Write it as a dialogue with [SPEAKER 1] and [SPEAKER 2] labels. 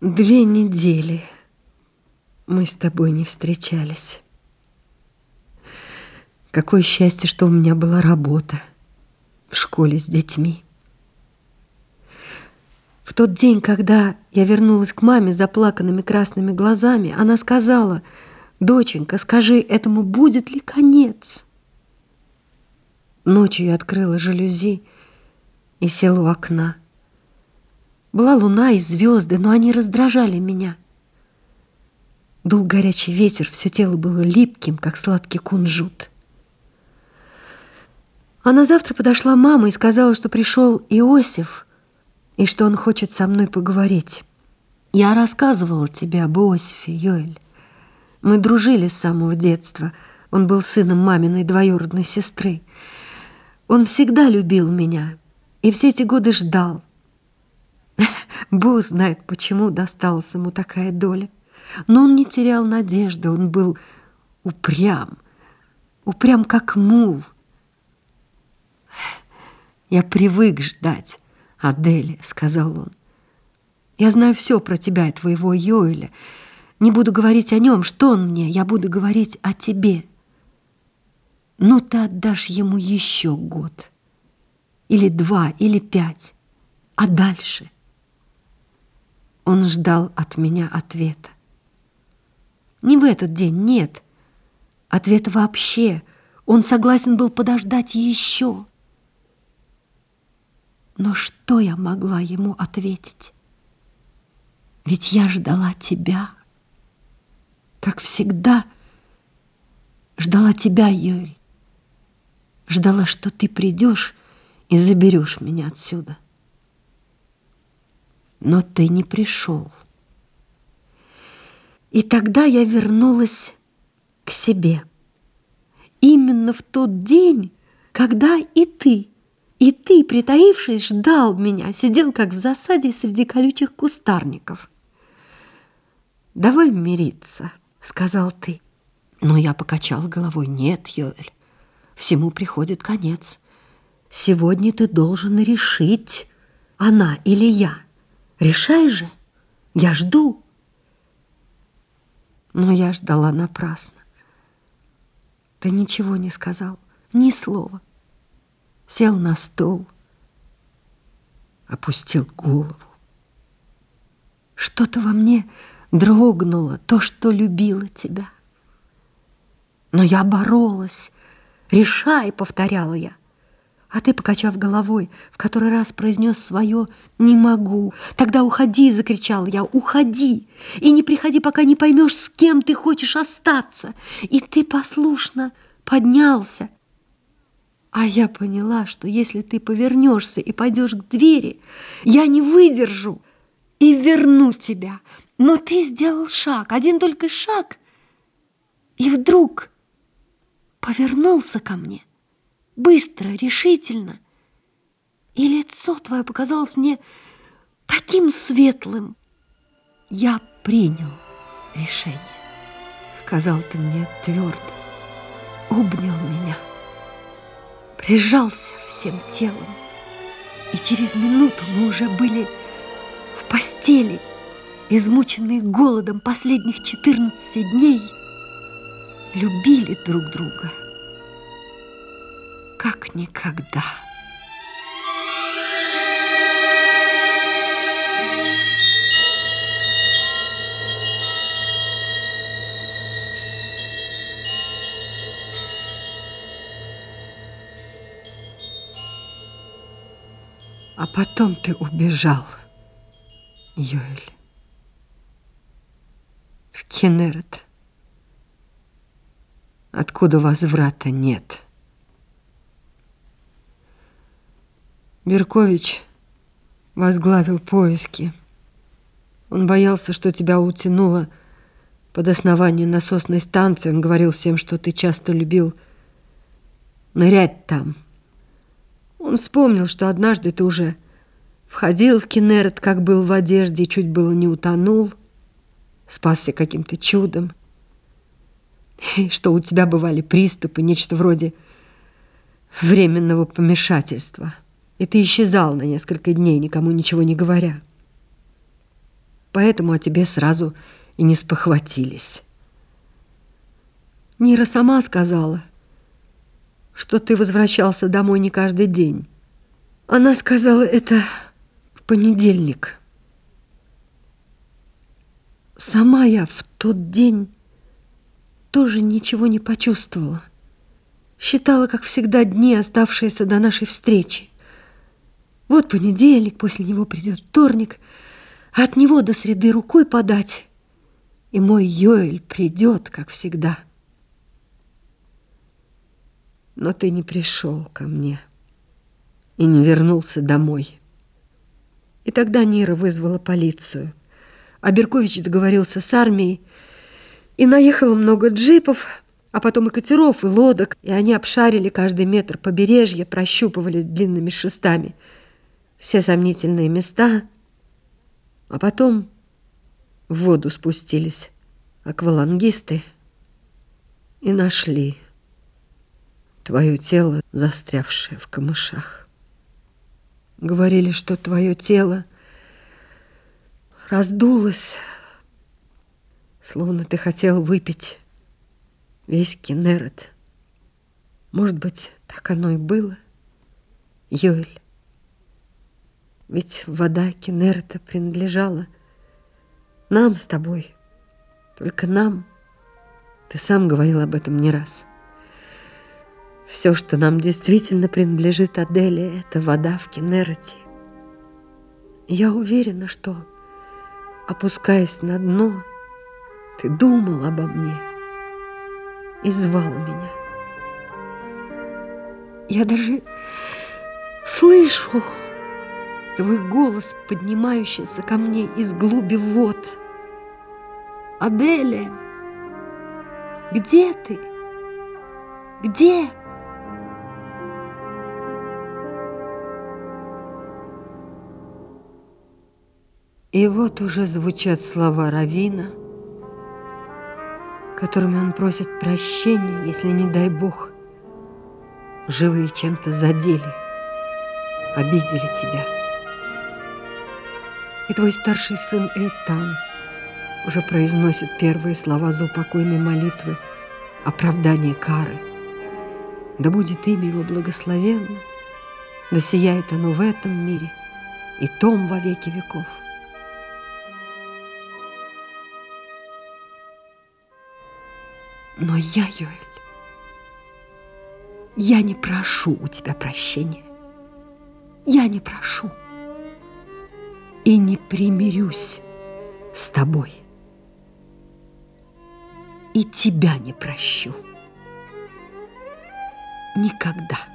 [SPEAKER 1] Две недели мы с тобой не встречались. Какое счастье, что у меня была работа в школе с детьми. В тот день, когда я вернулась к маме с заплаканными красными глазами, она сказала, «Доченька, скажи, этому будет ли конец?» Ночью я открыла жалюзи и села у окна. Была луна и звезды, но они раздражали меня. Дул горячий ветер, все тело было липким, как сладкий кунжут. А на завтра подошла мама и сказала, что пришел Иосиф, и что он хочет со мной поговорить. Я рассказывала тебе об Иосифе, Йоэль. Мы дружили с самого детства. Он был сыном маминой двоюродной сестры. Он всегда любил меня и все эти годы ждал, Бог знает, почему досталась ему такая доля. Но он не терял надежды, он был упрям, упрям как мул. «Я привык ждать, Адель», — сказал он. «Я знаю все про тебя и твоего Йоэля. Не буду говорить о нем, что он мне, я буду говорить о тебе. Ну, ты отдашь ему еще год, или два, или пять, а дальше?» Он ждал от меня ответа. Не в этот день, нет. Ответа вообще. Он согласен был подождать еще. Но что я могла ему ответить? Ведь я ждала тебя. Как всегда, ждала тебя, Юль. Ждала, что ты придешь и заберешь меня отсюда но ты не пришел. И тогда я вернулась к себе. Именно в тот день, когда и ты, и ты, притаившись, ждал меня, сидел как в засаде среди колючих кустарников. «Давай мириться», — сказал ты. Но я покачал головой. «Нет, Йоэль, всему приходит конец. Сегодня ты должен решить, она или я». Решай же, я жду. Но я ждала напрасно. Ты ничего не сказал, ни слова. Сел на стол, опустил голову. Что-то во мне дрогнуло, то, что любила тебя. Но я боролась. «Решай!» — повторяла я. А ты, покачав головой, в который раз произнес свое «не могу». «Тогда уходи!» — закричал я. «Уходи! И не приходи, пока не поймешь, с кем ты хочешь остаться!» И ты послушно поднялся. А я поняла, что если ты повернешься и пойдешь к двери, я не выдержу и верну тебя. Но ты сделал шаг, один только шаг, и вдруг повернулся ко мне — быстро, решительно. И лицо твое показалось мне таким светлым. Я принял решение, сказал ты мне твердо, обнял меня, прижался всем телом. И через минуту мы уже были в постели, измученные голодом последних 14 дней, любили друг друга как никогда. А потом ты убежал, Юэль, в Кенерет, откуда возврата нет. Беркович возглавил поиски. Он боялся, что тебя утянуло под основание насосной станции. Он говорил всем, что ты часто любил нырять там. Он вспомнил, что однажды ты уже входил в Кенерет, как был в одежде, и чуть было не утонул, спасся каким-то чудом, и что у тебя бывали приступы, нечто вроде временного помешательства – и ты исчезал на несколько дней, никому ничего не говоря. поэтому о тебе сразу и не спохватились. Нира сама сказала, что ты возвращался домой не каждый день. Она сказала это в понедельник. Сама я в тот день тоже ничего не почувствовала. Считала, как всегда, дни, оставшиеся до нашей встречи. Вот понедельник, после него придет вторник, от него до среды рукой подать, и мой Йоэль придет, как всегда. Но ты не пришел ко мне и не вернулся домой. И тогда Нира вызвала полицию. А Беркович договорился с армией, и наехало много джипов, а потом и катеров, и лодок, и они обшарили каждый метр побережья, прощупывали длинными шестами все сомнительные места, а потом в воду спустились аквалангисты и нашли твое тело, застрявшее в камышах. Говорили, что твое тело раздулось, словно ты хотел выпить весь Кенерет. Может быть, так оно и было, Йоэль. Ведь вода Кенерета принадлежала нам с тобой, только нам. Ты сам говорил об этом не раз. Все, что нам действительно принадлежит Аделе, это вода в Кенерете. Я уверена, что, опускаясь на дно, ты думал обо мне и звал меня. Я даже слышу твой голос, поднимающийся ко мне из глуби вод. Аделия, где ты? Где? И вот уже звучат слова Равина, которыми он просит прощения, если, не дай Бог, живые чем-то задели, обидели тебя. И твой старший сын Эйтан уже произносит первые слова заупокойной молитвы, оправдания кары. Да будет имя его благословенно, да сияет оно в этом мире и том во веки веков. Но я, Йоэль, я не прошу у тебя прощения. Я не прошу. И не примирюсь с тобой. И тебя не прощу. Никогда.